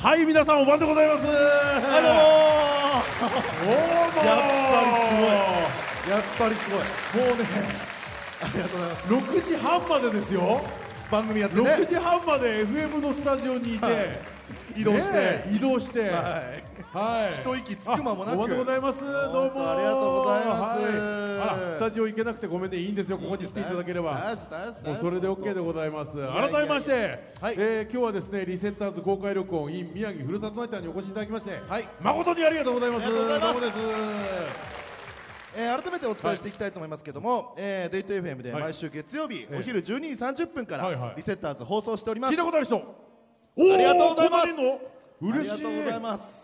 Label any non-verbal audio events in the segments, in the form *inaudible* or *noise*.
はい皆さんお晩でございます。はい *laughs* どうもやっぱりすごい。やっぱりすごい。もうねありがとうございます。6時半までですよ6時半まで FM のスタジオにいて移動して、ね移動してはい。はい。一息つく間もなく。あお晩でございます。どうもありがとうございます。はい。スタジオ行けなくてごめんねいいんですよ。ここに来ていただければ。もうそれで OK でございます。改めまして、はい。えー今日はですねリセッターズ公開録音 in 宮城ふるさとナイターにお越しいただきまして、はい。誠にありがとうございます。ありがとうございます。どうもですえー改めてお伝えしていきたいと思いますけども、えーデイト FM ではい。毎週月曜日、えお昼12時30分かはいはい。らリセッターズ放送しております、聞いたことある人。おありがとうございます。嬉し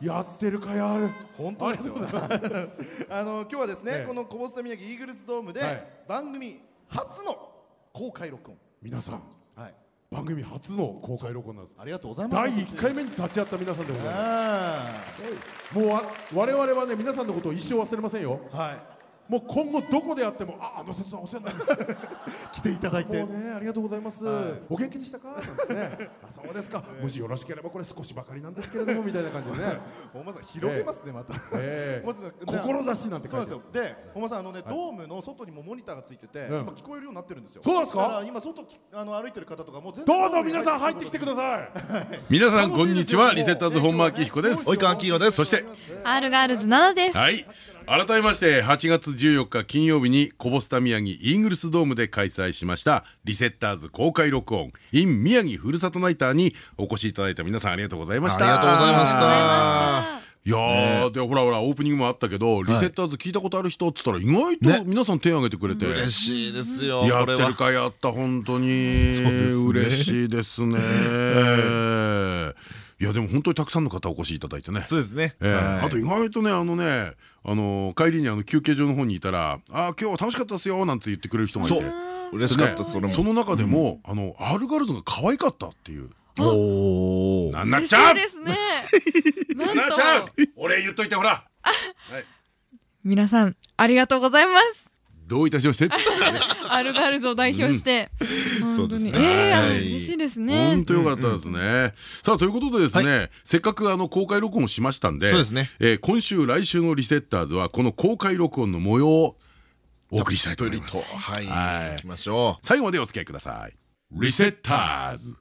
いやってるかやある。本当ですよ。あ *laughs* の今日はですね、ええ。このこぼすた宮城イーグルスドームで、はい。番組初の公開録音。皆さんはい。番組初の公開録音なんです。ありがとうございます。第1回目に立ち会った皆さんでございまあすもうわ我々はね皆さんのことを一生忘れませんよ。ーはいもう今後どこであってもああの説はお世話になりました *laughs* 来ていただいて。もうねありがとうございます、はい。お元気でしたか？なんてね。あそうですか、もしよろしければこれ少しばかりなんですけれどもみたいな感じでね。*laughs* 本間さん広げますね、また。ええ。*laughs* 本間さん志なんて書いてそうですよ。で、本間さんあのね、ドームの外にもモニターがついてて、うん。今聞こえるようになってるんですよ。そうですか？今外きあの歩いてる方とかも全どうぞ皆さん入ってきてください。皆さんこんにちは。リセッターズ本間明彦です。及川黄色です。そしてアルガールズ7です。はい改めまして8月14日金曜日にこぼすた宮城イーグルスドームで開催しましたリセッターズ公開録音 in 宮城ふるさとナイターにお越しいただいた皆さんありがとうございました。ありがとうございました。いやーでほらほらオープニングもあったけどリセッターズ聞いたことある人っつったら意外と皆さん手を挙げてくれて。嬉しいですよ。やってるかやった本当に。嬉しいですね *laughs* いやでも本当にたくさんの方お越しいただいてねそうですね。あと意外とねあのねあの帰りにあの休憩所の方にいたら「あー今日は楽しかったですよ」なんて言ってくれる人がいてそう嬉しかった。それも。その中でもあのアルガルズが可愛かったっていうおお。なんなちゃうしいですね。な *laughs* なんちゃうと俺言っといてほら *laughs* 皆さんありがとうございます。どういたしまして *laughs* アルガールズを代表して、そうですね嬉しいですね本。当よかったですね。さあということでですね、せっかくあの公開録音をしましたんで、そうですねえー今週来週のリセッターズはこの公開録音の模様をお送りしたいと思います。はい。はい行きましょ最後までお付き合いください。リセッターズ。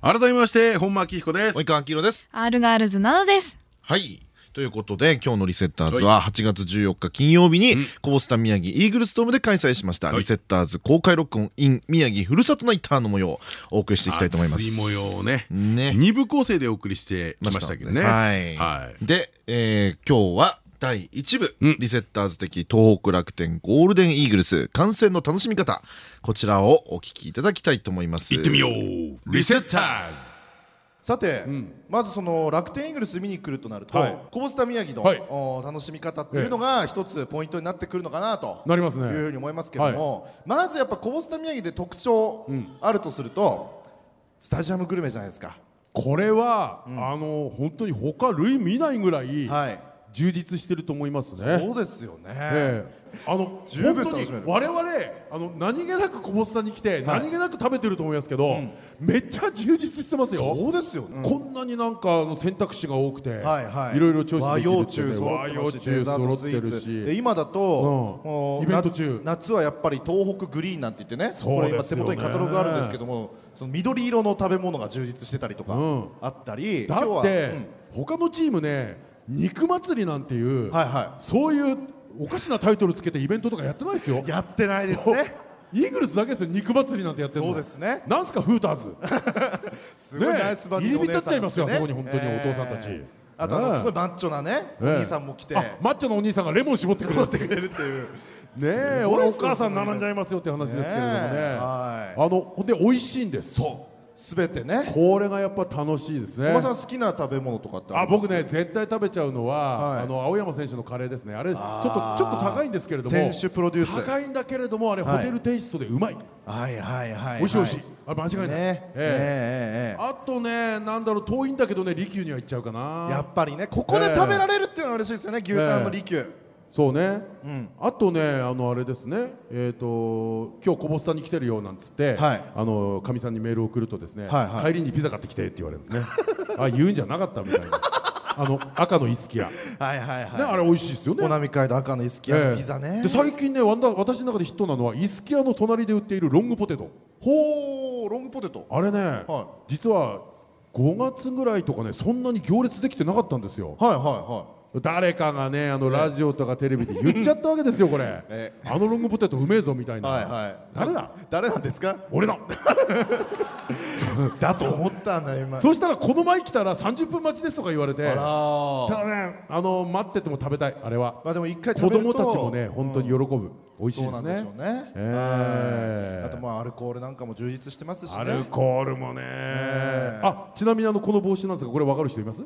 改めまして本間明彦ですう。及。川黄色です。アルガールズ7です。はい。ということで今日のリセッターズは8月14日金曜日にこぼすた宮城イーグルスドームで開催しましたはいリセッターズ公開録音 in 宮城ふるさとナイターの模様をお送りしていきたいと思います。熱い模様をね、ね。二部構成でお送りしてきましたけどね。はい、はい。で、えー今日は第1部、うんリセッターズ的東北楽天ゴールデンイーグルス観戦の楽しみ方こちらをお聞きいただきたいと思います行ってみよう。リセッターズ。さて、まずその楽天イーグルス見に来るとなると、はいこぼすた宮城の、はいお楽しみ方っていうのが一つポイントになってくるのかなと。なりますねいうふうに思いますけども、まずやっぱこぼすた宮城で特徴あるとすると、スタジアムグルメじゃないですか。これは、あの本当に他類見ないぐらいはい。充実してると思いますね。そうですよね。ええあの本当に我々あの何気なくこぼすたに来て、何気なく食べてると思いますけど、めっちゃ充実してますよ。そうですよね。こんなになんかあの選択肢が多くて、はいはい。ろいろチョイできる洋っていうね中揃ってし、今だと、もうイベント中。な夏はやっぱり東北グリーンなんて言ってね、そうこれ今ですよね。手元にカタログあるんですけども、その緑色の食べ物が充実してたりとかうん。あったり、だって、うん。他のチームね肉祭りなんていう、はいはそういうおかしなタイトルつけてイベントとかやってないですよ。い。やってないですね。*laughs* イーグルスだけですよ。肉祭りなんてやってるの。そうですね。なんすかフーターズ。*laughs* すごいナイスバディのお姉さん。入り浸っちゃいますよね。あそこに本当にお父さんたち。えーあとあのすごいマッチョなね、おえ。え兄さんも来て、あマッチョのお兄さんがレモン絞ってくれる。ってくれるっていう。ねえ俺お母さん並んじゃいますよって話ですけれどもね。あのほんで美味しいんです。そすべてね。これがやっぱ楽しいですね。おばさん好きな食べ物とかってあ僕ね絶対食べちゃうのは、はい。あの青山選手のカレーですね。あれちょっとちょっと高いんですけれども選手プロデュース。高いんだけれどもあれ、はい。ホテルテイストでうまい。はいはいはい美味しい美味しい、あ間違いない、ね。ええ。えええええ。あとねなんだろう遠いんだけどね利休には行っちゃうかな。やっぱりねここで食べられるっていうのは嬉しいですよね牛タンの利休そうね、ん。あとねあのあれですね。えっ、と今日小ボスさんに来てるよなんつって、かみさんにメールを送るとですね、はいはい帰りにピザ買ってきてって言われるんですね。*laughs* あ言うんじゃなかったみたいな。あの赤のイスキヤ、ねはいはいはい。あれ美味しいですよね。お波街道赤のイスキヤのピザね。で最近ねわんだ私の中でヒットなのはイスキヤの隣で売っているロングポテト。ほーロングポテト。あれね、は実は5月ぐらいとかねそんなに行列できてなかったんですよ。はいはいは誰かがねあのラジオとかテレビで言っちゃったわけですよこれ。えあのロングポテトうめえぞみたいな、はいはい。誰だ？誰なんですか？俺だ。*laughs* だと思ったんだ今。そしたらこの前来たら30分待ちですとか言われて。たー。だねあの待ってても食べたいあれは。まあでも一回子食べると。供たちもね本当に喜ぶ、美味しいそうですね。なんでしょうね。ええはい。あとまあアルコールなんかも充実してますしアルねコールもね、え。あちなみにあのこの帽子なんですがこれ分かる人います？あ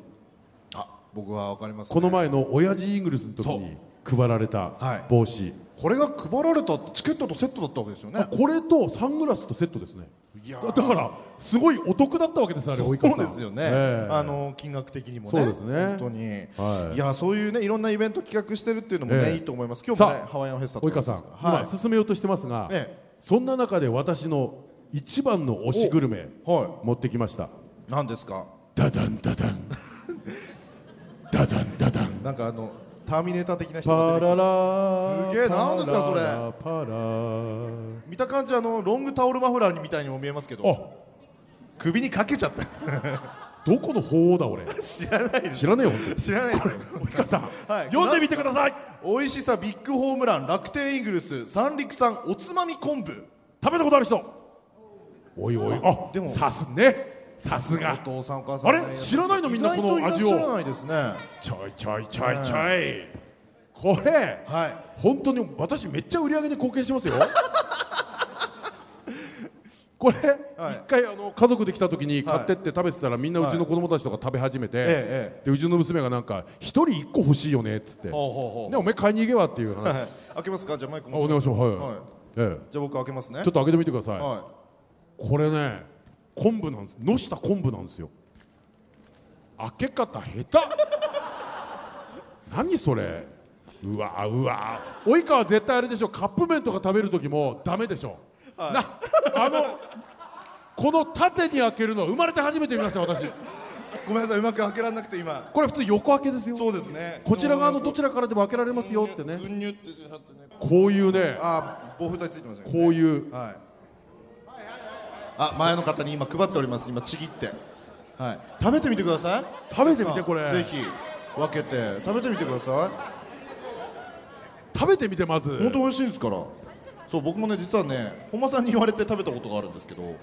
僕はわかりますね。この前の親父イーグルスの時に配られたはい。帽子、これが配られたチケットとセットだったわけですよね。これとサングラスとセットですね。だだからすごいお得だったわけですあれそうですよね、ええあの金額的にもね。そうですね。本当に、はい。い、やそういうねいろんなイベント企画してるっていうのもね、ええ。いいと思います。今日もねハワイアンフェスタと及川さん、はい。今進めようとしてますが、ええ。そんな中で私の一番の推しグルメは持ってきました。い何ですか？ダダンダダン *laughs* ダダンダダン。なんかあのターミネーター的な人パが出てきラたラすげえなんですかそれ。パララ。見た感じあのロングタオルマフラーみたいにも見えますけど。あ。首にかけちゃった。どこの法王だ俺。知らない知らねえよ知らないです。及川さん、はい。読んでみてください。美味しさビッグホームラン楽天イーグルス三陸産おつまみ昆布。食べたことある人。おいおい。あでもさすねさすおが父さんお母さんね。あれ？知らないの？みんなこの味を意外といらないですね。ちょいちょいちょいちょいこれはい。本当に私めっちゃ売り上げに貢献してますよ。*laughs* これ、はい。一回あの家族で来た時に買ってって食べてたらみんなうちの子供たちとか食べ始めて、ええでうちの娘がなんか一人一個欲しいよねっつって、ほでお前買いに行けばっていう話、はい開けますか？じゃあマイクあお願いします。はい、はい。えじゃあ僕開けますね。え、ちょっと開けてみてください、はこれね昆布なんです。のした昆布なんですよ。開け方下手。何それ。うわうわ。及川絶対あれでしょ。カップ麺とか食べる時もダメでしょ、なあのこの縦に開けるの生まれて初めて見ました私。いごめんなさいうまく開けられなくて今。これ普通横開けですよ。そうですね。こちら側のどちらからでも開けられますよってね。こういうね。あ防腐剤ついてますね。こういう。はいあ前の方に今配っております。今ちぎって。はい。食べてみてください。食べてみてこれ。ぜひ分けて。食べてみてくださ食べてみてまず。い本当美味しいですから。そう僕もね実はね本間さんに言われて食べたことがあるんですけど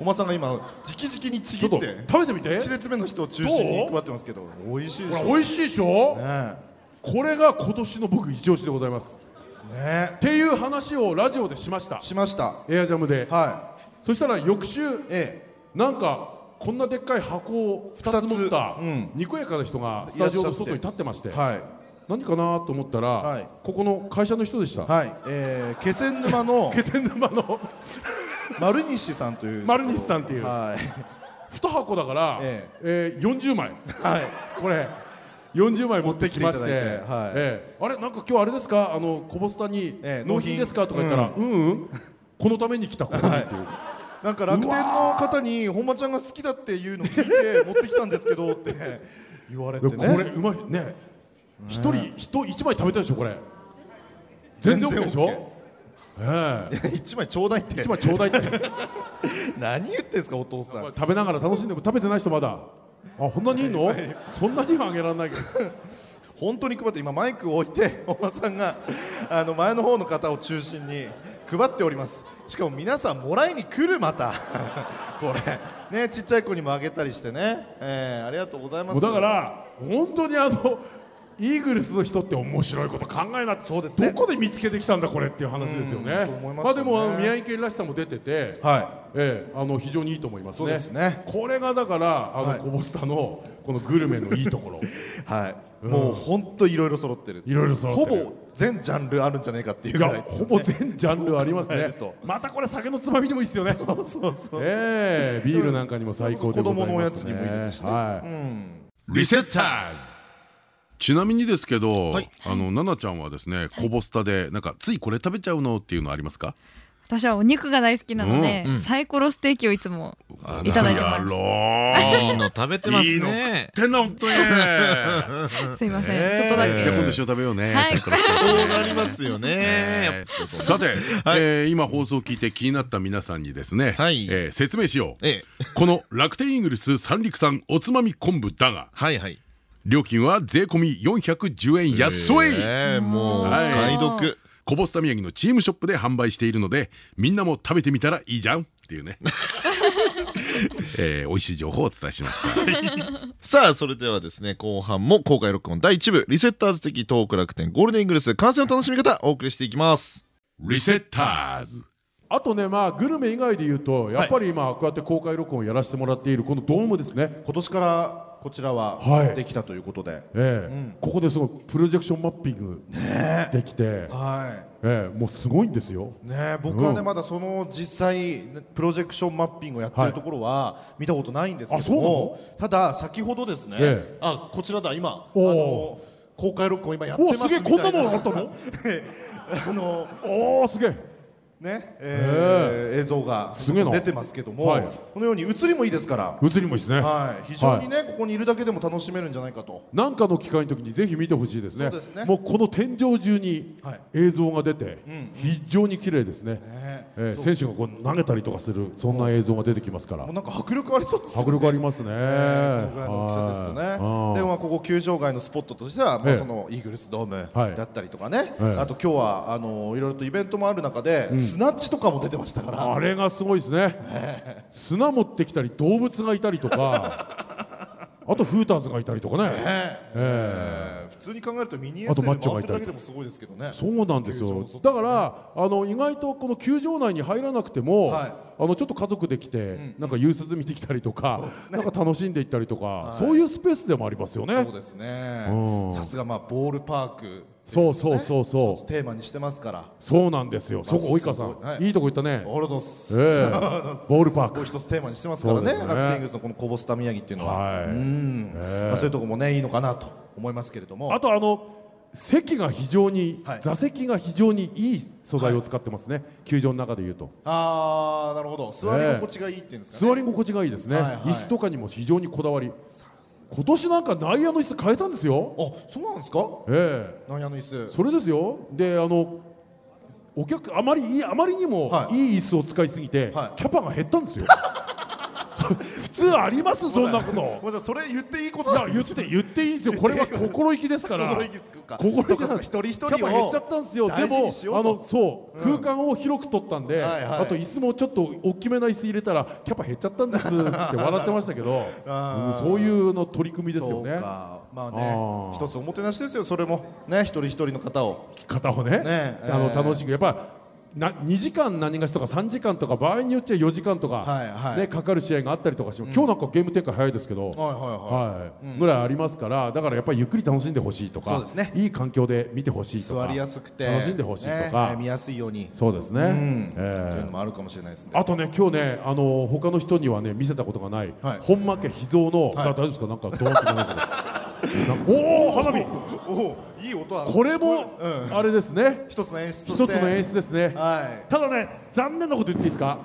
本間さんが今直々にちぎって食べてみて。一列目の人を中心に配ってますけど美味しいでしょ。美味しいでしょ？ね。これが今年の僕一押しでございます。ね。っていう話をラジオでしました。しました。エアジャムで。はそしたら翌週いえ。なんかこんなでっかい箱を2つ持ったにこやかな人がスタジオの外に立ってましてえはい。何かなと思ったら、はい。ここの会社の人でした、はい。えー気仙沼の *laughs* 気仙沼の *laughs* 丸西さんという。丸西さんっていう。はい。2箱だから、ええ。ー40枚。はい。*laughs* これ40枚持ってきまして。はい。ええ。あれなんか今日あれですか？あの小ボスタにええ納品。ですか？とか言ったら、うん、うん。このために来たここにっていう、なんか楽天の方に本間ちゃんが好きだっていうのを聞いて持ってきたんですけどって言われてでねこれうまい。ね。一人人一枚食べたいでしょこれ。全然 OK でしょ？一枚ちょうだいって。一枚ちょうだいって。*laughs* 何言ってんすかお父さん。食べながら楽しんで食べてない人まだ。あこんなにいいの？そんなにはあげられないけど。本当に配って今マイクを置いて本間さんがあの前の方の方を中心に配っております。しかも皆さんもらいに来るまた。*laughs* これ。ねちっちゃい子にもあげたりしてね、えーありがとうございます。だから本当にあのイーグルスの人って面白いこと考えなそうですね。どこで見つけてきたんだこれっていう話ですよね。まね。まあでもあの宮城県らしさも出ててはええあの非常にいいと思いますね。そうですね。これがだからあの、はい。コボスタのこのグルメのいいところ。*laughs* はい、もう本当いろいろ揃ってる。いろいろ揃ってる。ほぼ全ジャンルあるんじゃないかっていうぐらいですよね。ほぼ全ジャンルありますね。またこれ酒のつまみでもいいですよね。そうそうええビールなんかにも最高でございます、ね、子供のおやつにもいいですしね。はい、リセッターズ。ちなみにですけど、はい。あの奈々ちゃんはですね、コボスタでなんかついこれ食べちゃうのっていうのありますか？私はお肉が大好きなので、うんサイコロステーキをいつもいただいてまやろう。いいの食べてますいいの食ねってんな本当に。す。*laughs* *laughs* すいません、えちょっとだけ。じゃあ今度一緒に食べようね。そうなりますよねえーさて、えー今放送を聞いて気になった皆さんにですね、はいえー説明しよう。ええこの楽天イーグルス三陸産おつまみ昆布だがはいはい料金は税込み410円安い。ええもうおはい買い得コボスタ宮城のチームショップで販売しているのでみんなも食べてみたらいいじゃん。っていうね、*laughs* えー、美味しい情報をお伝えしました。さあそれではですね後半も公開録音第1部リセッターズ的トーク楽天ゴールデンイーグルス観戦の楽しみ方お送りしていきます。リセッターズ。あとねまあグルメ以外で言うとやっぱり今こうやって公開録音をやらせてもらっているこのドームですね。今年からこちらははい。できたということで、ええ。ここでそのプロジェクションマッピングできて、はええもうすごいんですよ。いね、僕はね、うん。まだその実際ねプロジェクションマッピングをやってはいるところは見たことないんですけどあそうなも、ただ先ほどですね、ええ。あこちらだ今あの公開録音今やってますおすげえこんなもんあのったの？*laughs* あのおおすげえね、えー映像が出てますけども、はい。このように映りもいいですから、映りもいいですね、はい、非常にね、ここにいるだけでも楽しめるんじゃないかと。なんかの機会の時にぜひ見てほしいですね。そうですね。もうこの天井中にはい。映像が出て、非常に綺麗ですね、ね。ええ選手がこう投げたりとかするそんな映像が出てきますから。なんか迫力ありそうですよね。迫力ありますね、このぐらいの大きさですとね、はい。でまあここ球場外のスポットとしては、まあ、ええ。そのイーグルスドームはい。だったりとかね、ええ。あと今日はあのいろいろとイベントもある中で、スナッチとかも出てましたから、あれがすごいですね、砂持ってきたり動物がいたりとか。あとフーターズがいたりとかね、えええ。ー普通に考えるとミニエあとスでマッチョがいたり回ってるだけでもすごいですけどね。そうなんですよ。だからあの意外とこの球場内に入らなくても、はい。あのちょっと家族で来て、なんか夕涼みてきたりとか、なんか楽しんでいったりとか、そういうスペースでもありますよね。そうですね。うん。さすがまあボールパークそうそうそうそう。テーマにしてますから。そうなんですよ。そこ及川さん、いはい。い、いとこ行ったね。ありがとうございます。ええ。*laughs* ボールパーク。一つテーマにしてますからね。ね。楽天イーグルスのこのコボスタ宮城っていうのは、はい。うん。ええ。まあ、そういうところもねいいのかなと思いますけれども。あとあの席が非常に、はい。座席が非常にいい素材を使ってますね、球場の中でいうと。あーなるほど。座り心地がいいっていうんですかね、座り心地がいいですね、はいはい。椅子とかにも非常にこだわり。今年なんか内野の椅子変えたんですよ。あそうなんですか？ええ。内野の椅子。それですよ。であのお客あまりいいあまりにもはい。いい椅子を使いすぎて、はい。キャパが減ったんですよ *laughs* 普通ありますそんなこと。それ言っていいことい言って言っていいんですよ。*laughs* これは心意気ですから。心意気つくか。心意気そうかそうか一人一人をキャパ減っちゃったんですよ。でもあのそう、空間を広く取ったんで、あと椅子もちょっと大きめな椅子入れたらキャパ減っちゃったんですって笑ってましたけど、そういうの取り組みですよね。か。まああねー一つおもてなしですよそれも。ね一人一人の方を。方をね。ねあのえー楽しく。やっぱな2時間何がしとか3時間とか場合によっちゃ4時間とか、はいはい。ね、かかる試合があったりとかしても、今日なんかゲーム展開早いですけど、はいぐらいありますからだからやっぱりゆっくり楽しんでほしいとかそうですね。いい環境で見てほしいとか座りやすくて楽しんでほしいとねか、見やすいように。そうですね、うん。えーというのもあるかもしれないですね。あとね今日ねあの他の人にはね見せたことがない、はい。本間家秘蔵の、はい。だ大丈夫ですか？なんかドーンってなんかなんかおお花火。おおいい音これも、うん。あれですね。一つの演出と一つの演出ですね、はい。ただね残念なこと言っていいですか、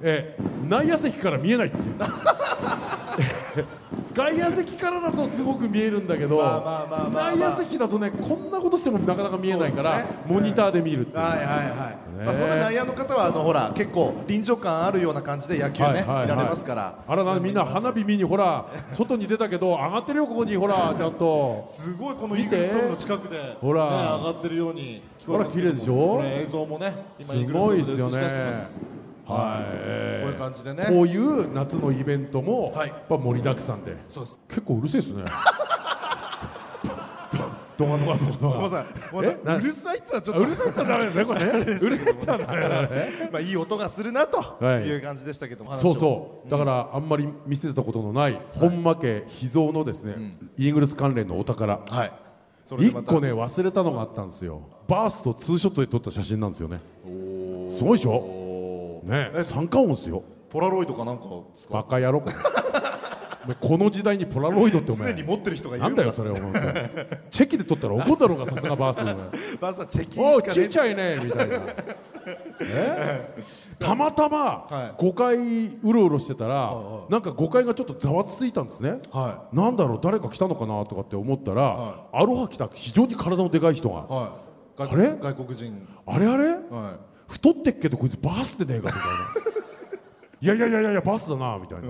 えー内野席から見えないっていう *laughs* 外野席からだとすごく見えるんだけど、内野席だとねこんなことしてもなかなか見えないから、ね。モニターで見るっていう、はいはいはい、ね。まあ、そんな内野の方はあのほら結構臨場感あるような感じで野球ね、はいはいはい。見られますから。あらなみんな花火見にほら外に出たけど上がってるよここにほら *laughs* ちゃんと。すごいこのイーグルスドームの近くで、ほら。ね、上がってるように聞こえますけどほら綺麗でしょ？これ映像もね今イーすグルスドごいですよね。ームで映し出してますはい。こういう感じでね。こういう夏のイベントもはい。やっぱ盛りだくさんで。そうです。結構うるせえですね。ドガドガドガごめんなさい。うるさいってのはちょっとうるさいってダメだね。これね。うるさい。ってダメだね。まあいい音がするなとはい。いう感じでしたけどもそうそう。だからあんまり見せたことのない本間家秘蔵のですねイーグルス関連のお宝。うはい。一個ね忘れたのがあったんですよ。バースとツーショットで撮った写真なんですよね。すごいでしょ？ね。三冠音ですよ。ポラロイドかなんかですか？バカ野郎これお前この時代にポラロイドってお前。*laughs* 常に持ってる人がいなんるんだだよそれお前チェキで撮ったら怒るだろうがさすがバースお前。バーさんチェキおおちっちゃいねみたいな。え？*laughs* たまたまはい。5階うろうろしてたらなんか5階がちょっとざわついたんですね。はなんだろう誰か来たのかなとかって思ったらアロハ来た非常に体のでかい人が。はい。あれ？外国外国人。あれあれ？はい太ってっけどこいつバースでねえかみたいな。いやいやいやいやバースだなみたいな、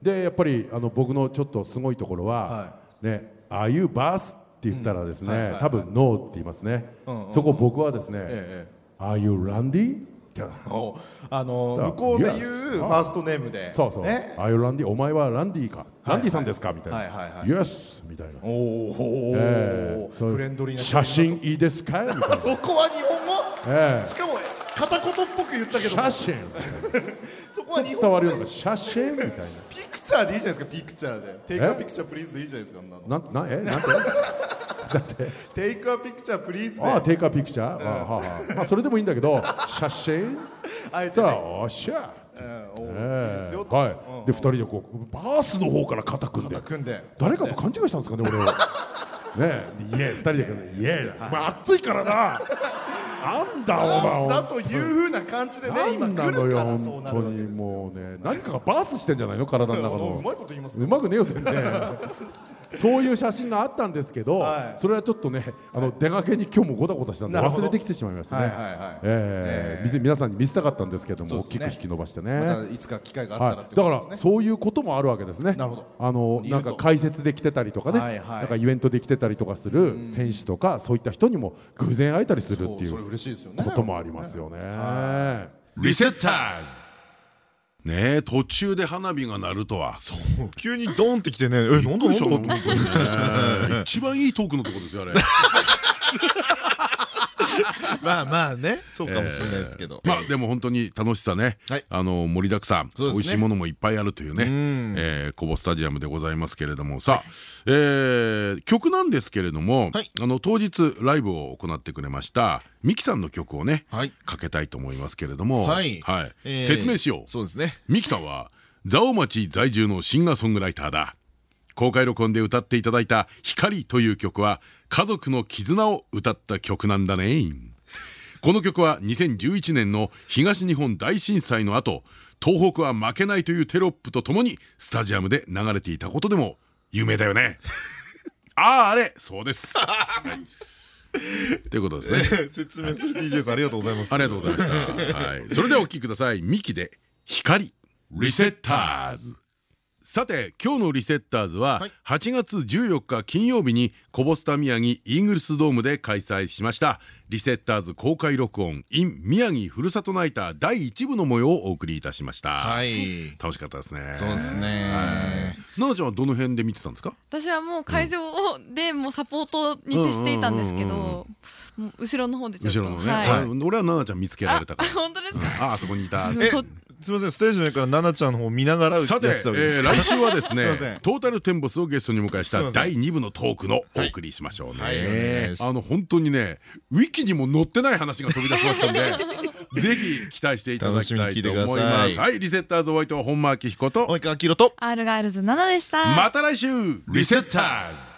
でやっぱりあの僕のちょっとすごいところは、はね「ああいうバース」って言ったらですね、はいはい。はい多分「ノー」って言いますね、うんうんそこ僕はですねえ「ああいうランディ?」っておあのだ向こうで言うファーストネームで。そうそう「ね。ああいうランディお前はランディか、ランディさんですか?」みたいな。はいはいはい。イエス」みたいな。おおええ。そうフレンドリーな写真いいですか?」みたいな、*laughs* そこは日本語？ええ。しかも片言っぽく言ったけど写真。*laughs* そこは日本語伝わるような写真みたい *laughs* picture でいいじゃないですか picture で。 Take a picture please でいいじゃないですかそんなの。ななんなえなんて take a picture please でああ take a picture、ああはあはあまあそれでもいいんだけど *laughs* 写真？あえてね「おっしゃ!」はい、うん。で二人でこうバースの方から肩組んで。んで。誰かと勘違いしたんですかね俺を。*laughs* ねえでイエー二人でイエーまあ暑いからな。*laughs* なんだお前だというふうな感じでね今来るから本当にもうね。何かがバースしてんじゃないの体の中の。うまいこと言いますね。うまくねえよ全然そういう写真があったんですけど、はい。それはちょっとねあの出がけに今日もごたごたしたんで忘れてきてしまいましたね、はいはいはい。ええ。ええ。見せ皆さんに見せたかったんですけども、大きく引き伸ばしてまね、たいつか機会があったらってはい、だからそういうこともあるわけですね。なるほど。あのなんか解説で来てたりとかね、はいはい。なんかイベントで来てたりとかする選手とか、そういった人にも偶然会えたりするっていそうそれう嬉しいですよね。こともありますよね。リセッターズねえ途中で花火が鳴るとは。急にドーンってきてねえなんだなんだ一番いいトークのとこですよあれ *laughs* まあまあねそうかもしれないですけど。まあでも本当に楽しさね、はい。あの盛りだくさん、ね。美味しいものもいっぱいあるというね、ん。えー、コボスタジアムでございますけれどもさあ、えー曲なんですけれども、はい。あの当日ライブを行ってくれましたミキさんの曲をね、はい。かけたいと思いますけれども、はい。えー説明しよう。そうですね。ミキさんは蔵王町在住のシンガーソングライターだ公開録音で歌っていただいた「光」という曲は家族の絆を歌った曲なんだね。この曲は2011年の東日本大震災の後東北は負けないというテロップとともにスタジアムで流れていたことでも有名だよね。*laughs* あああれ！そうです、はいということですね。*laughs* 説明する DJ さんありがとうございます。ありがとうございました。はい、それではお聴きください。ミキで光リセッターズ。さて今日のリセッターズははい。8月14日金曜日にコボスタ宮城イーグルスドームで開催しました。リセッターズ公開録音 in 宮城ふるさとナイター第1部の模様をお送りいたしました、はい。楽しかったですね。そうですね。奈々ちゃんはどの辺で見てたんですか？私はもう会場でもうサポートに徹していたんですけど後ろの方でちょっと。後ろのね、俺は奈々ちゃん見つけられたから。あ本当ですか？ああそこにいたすみませんステージの上から奈々ちゃんの方を見ながらさて、たわけです。えーか来週はですね *laughs* トータルテンボスをゲストにお迎えした第2部のトークのお送りしましょうね、はい。はいあの本当にねウィキにも載ってない話が飛び出しましたんで *laughs* ぜひ期待していただきたいと思います。はいリセッターズお相手は本間明彦と及川明宏とアールガールズ7でした。また来週。リセッターズ